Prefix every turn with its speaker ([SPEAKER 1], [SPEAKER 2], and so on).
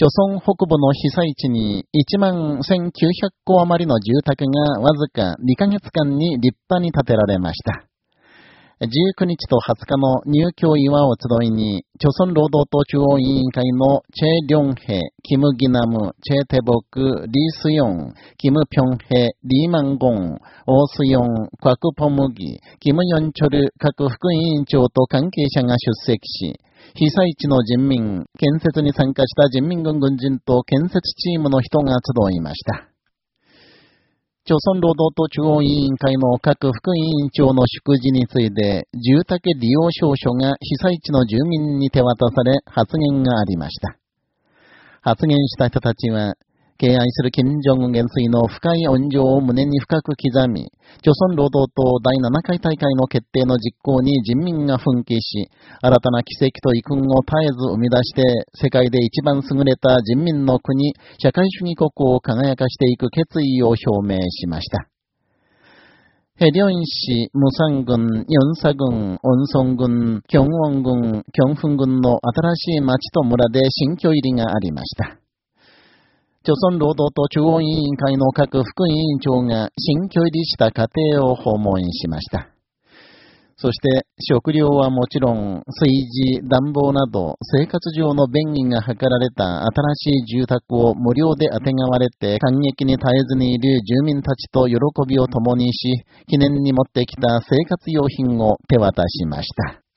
[SPEAKER 1] 朝鮮北部の被災地に1万1900戸余りの住宅がわずか2ヶ月間に立派に建てられました。19日と20日の入居祝を集いに、朝鮮労働党中央委員会のチェ・リョンヘ、キム・ギナム、チェ・テボク、リー・スヨン、キム・ピョンヘ、リー・マンゴン、オースヨン、クワク・ポムギ、キム・ヨンチョル各副委員長と関係者が出席し、被災地の人民、建設に参加した人民軍軍人と建設チームの人が集いました。朝鮮労働党中央委員会の各副委員長の祝辞について、住宅利用証書が被災地の住民に手渡され発言がありました。発言した人たちは、敬愛する金正恩元帥の深い恩情を胸に深く刻み、朝鮮労働党第7回大会の決定の実行に人民が奮起し、新たな奇跡と遺訓を絶えず生み出して、世界で一番優れた人民の国、社会主義国を輝かしていく決意を表明しました。ヘリョン市、ムサン郡、ヨンサ郡、オンソン郡、キョンウォン郡、キョンフン郡の新しい町と村で新居入りがありました。朝鮮労働党中央委員会の各副委員長が新居入りした家庭を訪問しました。そして、食料はもちろん、炊事、暖房など、生活上の便宜が図られた新しい住宅を無料であてがわれて、感激に絶えずにいる住民たちと喜びを共にし、記念に持ってきた生活用品を手渡しました。